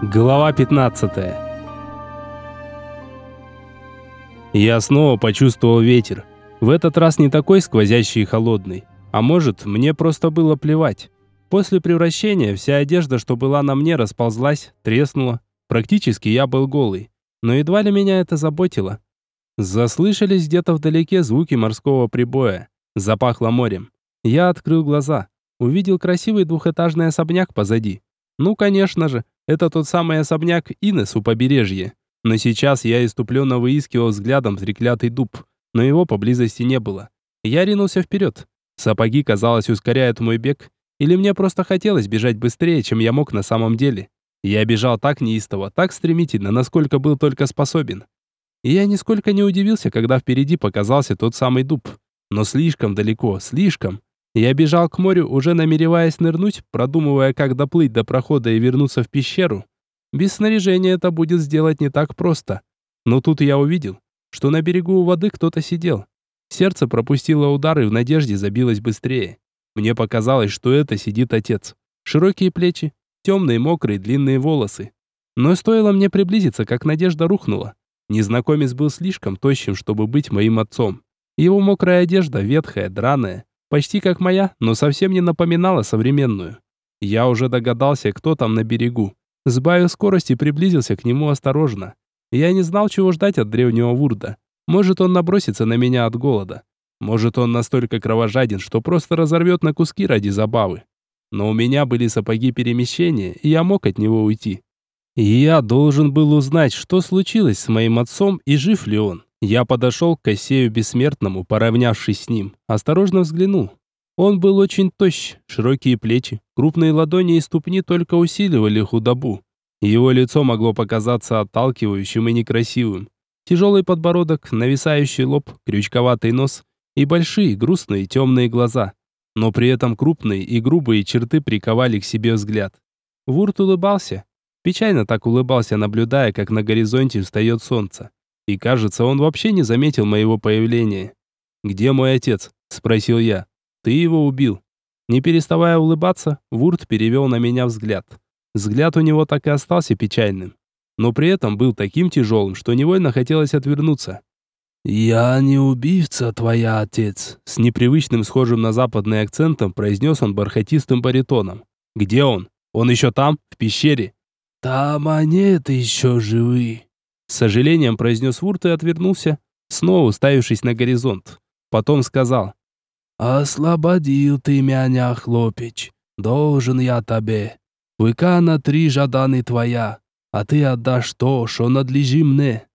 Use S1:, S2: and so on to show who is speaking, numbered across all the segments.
S1: Глава 15 Я снова почувствовал ветер. В этот раз не такой сквозящий и холодный. А может, мне просто было плевать. После превращения вся одежда, что была на мне, расползлась, треснула. Практически я был голый. Но едва ли меня это заботило. Заслышались где-то вдалеке звуки морского прибоя. Запахло морем. Я открыл глаза. Увидел красивый двухэтажный особняк позади. Ну, конечно же, это тот самый особняк Инес у побережья. Но сейчас я иступленно выискивал взглядом треклятый дуб, но его поблизости не было. Я ринулся вперед. Сапоги, казалось, ускоряют мой бег, или мне просто хотелось бежать быстрее, чем я мог на самом деле. Я бежал так неистово, так стремительно, насколько был только способен. И я нисколько не удивился, когда впереди показался тот самый дуб. Но слишком далеко, слишком. Я бежал к морю, уже намереваясь нырнуть, продумывая, как доплыть до прохода и вернуться в пещеру. Без снаряжения это будет сделать не так просто. Но тут я увидел, что на берегу у воды кто-то сидел. Сердце пропустило удар и в надежде забилось быстрее. Мне показалось, что это сидит отец. Широкие плечи, темные, мокрые, длинные волосы. Но стоило мне приблизиться, как надежда рухнула. Незнакомец был слишком тощим, чтобы быть моим отцом. Его мокрая одежда, ветхая, драная, Почти как моя, но совсем не напоминала современную. Я уже догадался, кто там на берегу. Сбавив скорость и приблизился к нему осторожно. Я не знал, чего ждать от древнего Вурда. Может, он набросится на меня от голода. Может, он настолько кровожаден, что просто разорвет на куски ради забавы. Но у меня были сапоги перемещения, и я мог от него уйти. Я должен был узнать, что случилось с моим отцом и жив ли он. Я подошел к Кассею Бессмертному, поравнявшись с ним. Осторожно взглянул. Он был очень тощ, широкие плечи, крупные ладони и ступни только усиливали худобу. Его лицо могло показаться отталкивающим и некрасивым. Тяжелый подбородок, нависающий лоб, крючковатый нос и большие, грустные, темные глаза. Но при этом крупные и грубые черты приковали к себе взгляд. Вурт улыбался. Печально так улыбался, наблюдая, как на горизонте встает солнце. И кажется, он вообще не заметил моего появления. «Где мой отец?» – спросил я. «Ты его убил». Не переставая улыбаться, Вурт перевел на меня взгляд. Взгляд у него так и остался печальным. Но при этом был таким тяжелым, что невольно хотелось отвернуться.
S2: «Я не убийца, твоя отец», —
S1: с непривычным схожим на западный акцентом произнес он бархатистым баритоном. «Где он? Он еще там, в пещере?»
S2: «Там они еще живы»,
S1: с сожалением произнес Вурт и отвернулся, снова уставившись на горизонт. Потом сказал.
S2: «Ослободил ты меня, хлопич. Должен я тебе. Викана три жаданы твоя, а ты отдашь то, что надлежи мне».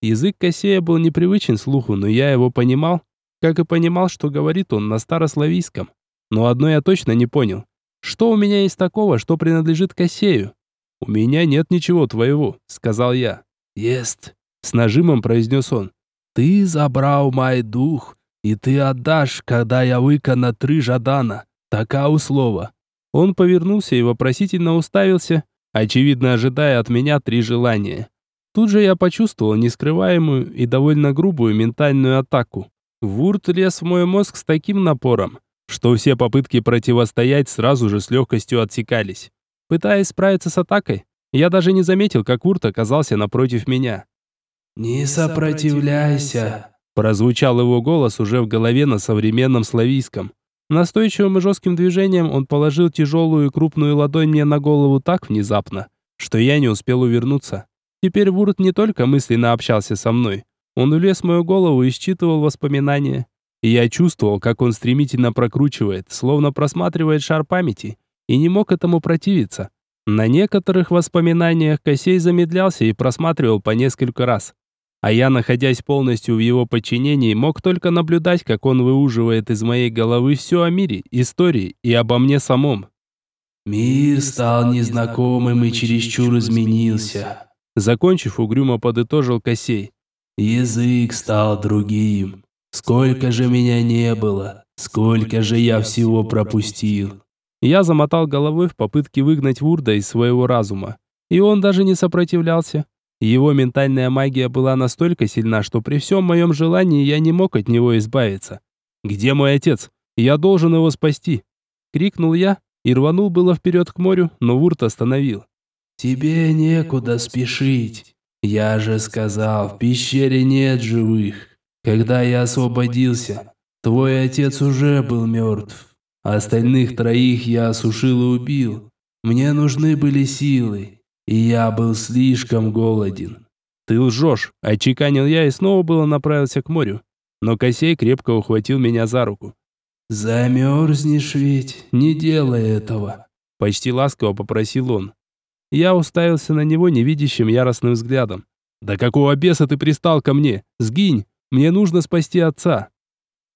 S1: Язык Косея был непривычен слуху, но я его понимал, как и понимал, что говорит он на старославийском. Но одно я точно не понял. Что у меня есть такого, что принадлежит Косею? «У меня нет ничего твоего», — сказал я.
S2: «Есть», —
S1: с нажимом произнес он.
S2: «Ты забрал мой дух, и ты отдашь, когда я выкона три жадана. Така услова».
S1: Он повернулся и вопросительно уставился, очевидно ожидая от меня три желания. Тут же я почувствовал нескрываемую и довольно грубую ментальную атаку. Вурт лез в мой мозг с таким напором, что все попытки противостоять сразу же с легкостью отсекались. Пытаясь справиться с атакой, я даже не заметил, как Урт оказался напротив меня.
S2: «Не сопротивляйся», –
S1: прозвучал его голос уже в голове на современном славийском. Настойчивым и жестким движением он положил тяжелую и крупную ладонь мне на голову так внезапно, что я не успел увернуться. Теперь Вурт не только мысленно общался со мной. Он улез в мою голову и считывал воспоминания. И я чувствовал, как он стремительно прокручивает, словно просматривает шар памяти, и не мог этому противиться. На некоторых воспоминаниях Косей замедлялся и просматривал по несколько раз. А я, находясь полностью в его подчинении, мог только наблюдать, как он выуживает из моей головы все о мире, истории и обо мне самом.
S2: «Мир стал незнакомым и чересчур изменился»,
S1: закончив угрюмо подытожил Косей.
S2: «Язык стал другим. Сколько же меня не было, сколько же я всего пропустил».
S1: Я замотал головой в попытке выгнать Вурда из своего разума. И он даже не сопротивлялся. Его ментальная магия была настолько сильна, что при всем моем желании я не мог от него избавиться. «Где мой отец? Я должен его спасти!» Крикнул я и рванул было вперед к морю, но Вурт остановил.
S2: тебе некуда спешить. Я же сказал, в пещере нет живых. Когда я освободился, твой отец уже был мертв. Остальных троих я осушил и убил. Мне нужны были силы, и я был слишком голоден.
S1: Ты лжешь, отчеканил я и снова было направился к морю. Но Косей крепко ухватил меня за руку.
S2: «Замерзнешь ведь, не делай этого», –
S1: почти ласково попросил он. Я уставился на него невидящим яростным взглядом. «Да какого беса ты пристал ко мне? Сгинь! Мне нужно спасти отца!»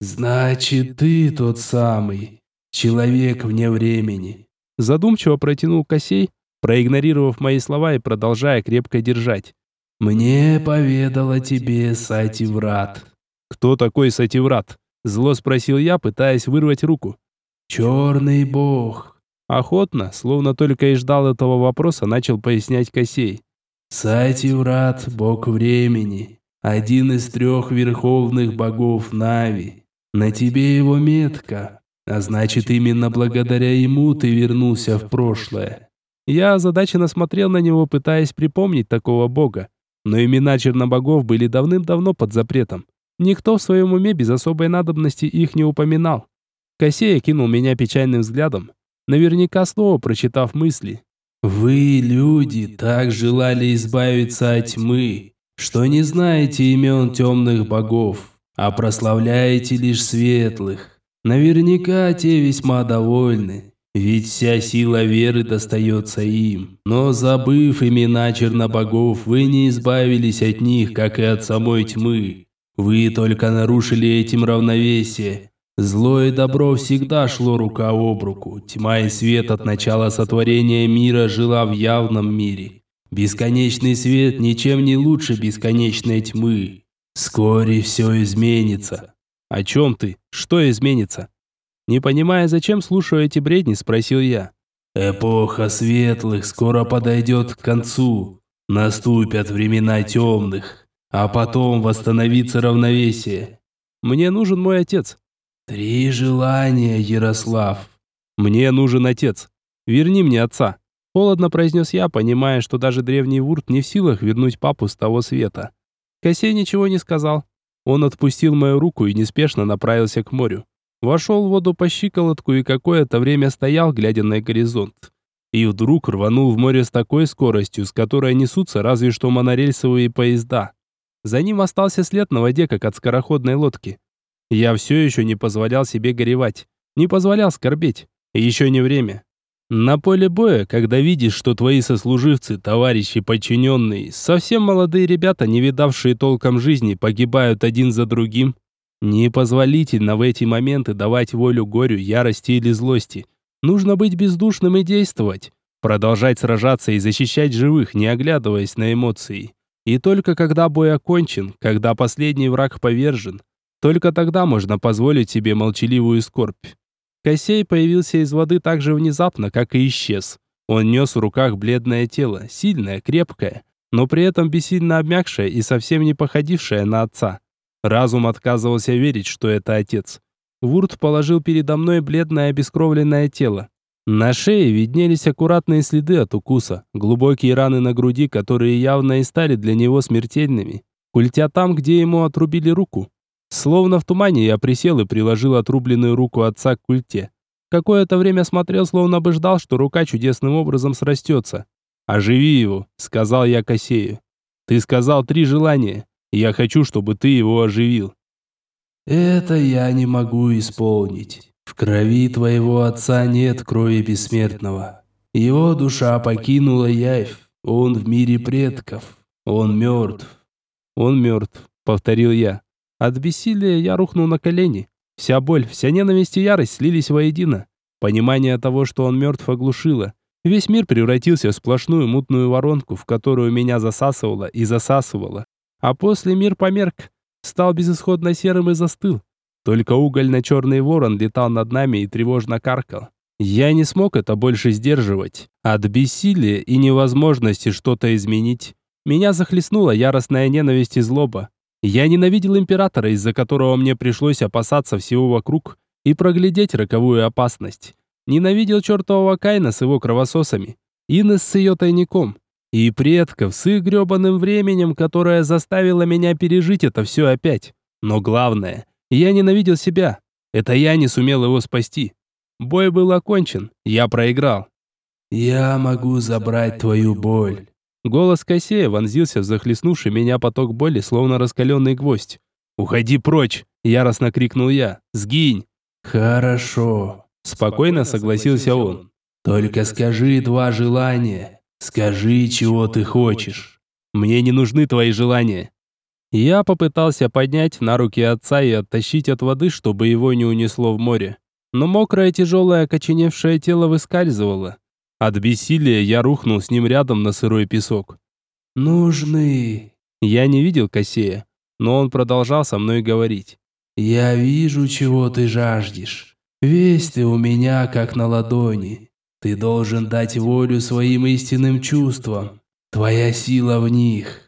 S2: «Значит, ты тот самый, человек вне времени», –
S1: задумчиво протянул Косей, проигнорировав мои слова и продолжая крепко держать.
S2: «Мне поведала тебе Сативрат».
S1: «Кто такой Сативрат?» Зло спросил я, пытаясь вырвать руку.
S2: «Черный бог».
S1: Охотно, словно только и ждал этого вопроса, начал пояснять Косей.
S2: «Сативрат, бог времени, один из трех верховных богов Нави. На тебе его метка, а значит, именно благодаря ему ты вернулся в прошлое».
S1: Я озадаченно смотрел на него, пытаясь припомнить такого бога. Но имена чернобогов были давным-давно под запретом. Никто в своем уме без особой надобности их не упоминал. Косея кинул меня печальным взглядом, наверняка снова прочитав мысли.
S2: «Вы, люди, так желали избавиться от тьмы, что не знаете имен темных богов, а прославляете лишь светлых. Наверняка те весьма довольны, ведь вся сила веры достается им. Но забыв имена чернобогов, вы не избавились от них, как и от самой тьмы. Вы только нарушили этим равновесие. Зло и добро всегда шло рука об руку. Тьма и свет от начала сотворения мира жила в явном мире. Бесконечный свет ничем не лучше бесконечной тьмы. Вскоре все изменится.
S1: О чем ты? Что изменится? Не понимая, зачем слушаю эти бредни, спросил я.
S2: Эпоха светлых скоро подойдет к концу. Наступят времена темных а потом восстановиться равновесие.
S1: Мне нужен мой отец.
S2: Три желания, Ярослав.
S1: Мне нужен отец. Верни мне отца. Холодно произнес я, понимая, что даже древний Вурт не в силах вернуть папу с того света. Косей ничего не сказал. Он отпустил мою руку и неспешно направился к морю. Вошел в воду по щиколотку и какое-то время стоял, глядя на горизонт. И вдруг рванул в море с такой скоростью, с которой несутся разве что монорельсовые поезда. За ним остался след на воде, как от скороходной лодки. Я все еще не позволял себе горевать, не позволял скорбеть. Еще не время. На поле боя, когда видишь, что твои сослуживцы, товарищи, подчиненные, совсем молодые ребята, не видавшие толком жизни, погибают один за другим, непозволительно в эти моменты давать волю горю, ярости или злости. Нужно быть бездушным и действовать. Продолжать сражаться и защищать живых, не оглядываясь на эмоции. И только когда бой окончен, когда последний враг повержен, только тогда можно позволить себе молчаливую скорбь. Косей появился из воды так же внезапно, как и исчез. Он нес в руках бледное тело, сильное, крепкое, но при этом бессильно обмякшее и совсем не походившее на отца. Разум отказывался верить, что это отец. Вурт положил передо мной бледное обескровленное тело. На шее виднелись аккуратные следы от укуса, глубокие раны на груди, которые явно и стали для него смертельными, культя там, где ему отрубили руку. Словно в тумане я присел и приложил отрубленную руку отца к культе. Какое-то время смотрел, словно бы ждал, что рука чудесным образом срастется. «Оживи его», — сказал я Косею. «Ты сказал три желания. Я хочу, чтобы ты его оживил».
S2: «Это я не могу исполнить. В крови твоего отца нет крови бессмертного. Его душа покинула Явь. Он в мире предков. Он мертв.
S1: Он мертв, повторил я. От бессилия я рухнул на колени. Вся боль, вся ненависть и ярость слились воедино. Понимание того, что он мертв, оглушило. Весь мир превратился в сплошную мутную воронку, в которую меня засасывало и засасывало. А после мир померк, стал безысходно серым и застыл. Только угольно-черный ворон летал над нами и тревожно каркал. Я не смог это больше сдерживать. От бессилия и невозможности что-то изменить. Меня захлестнула яростная ненависть и злоба. Я ненавидел императора, из-за которого мне пришлось опасаться всего вокруг и проглядеть роковую опасность. Ненавидел чертового Кайна с его кровососами. Инес с ее тайником. И предков с их гребаным временем, которое заставило меня пережить это все опять. Но главное, я ненавидел себя. Это я не сумел его спасти. Бой был окончен, я проиграл.
S2: «Я могу забрать твою боль».
S1: Голос Косея вонзился в захлестнувший меня поток боли, словно раскаленный гвоздь. «Уходи прочь!» – яростно крикнул я. «Сгинь!»
S2: «Хорошо», – спокойно согласился он. «Только скажи два желания. Скажи, чего ты хочешь».
S1: «Мне не нужны твои желания». Я попытался поднять на руки отца и оттащить от воды, чтобы его не унесло в море. Но мокрое, тяжелое, окоченевшее тело выскальзывало. От бессилия я рухнул с ним рядом на сырой песок.
S2: «Нужны».
S1: Я не видел Косея, но он продолжал со мной говорить.
S2: «Я вижу, чего ты жаждешь. Весь ты у меня как на ладони. Ты должен дать волю своим истинным чувствам. Твоя сила в них.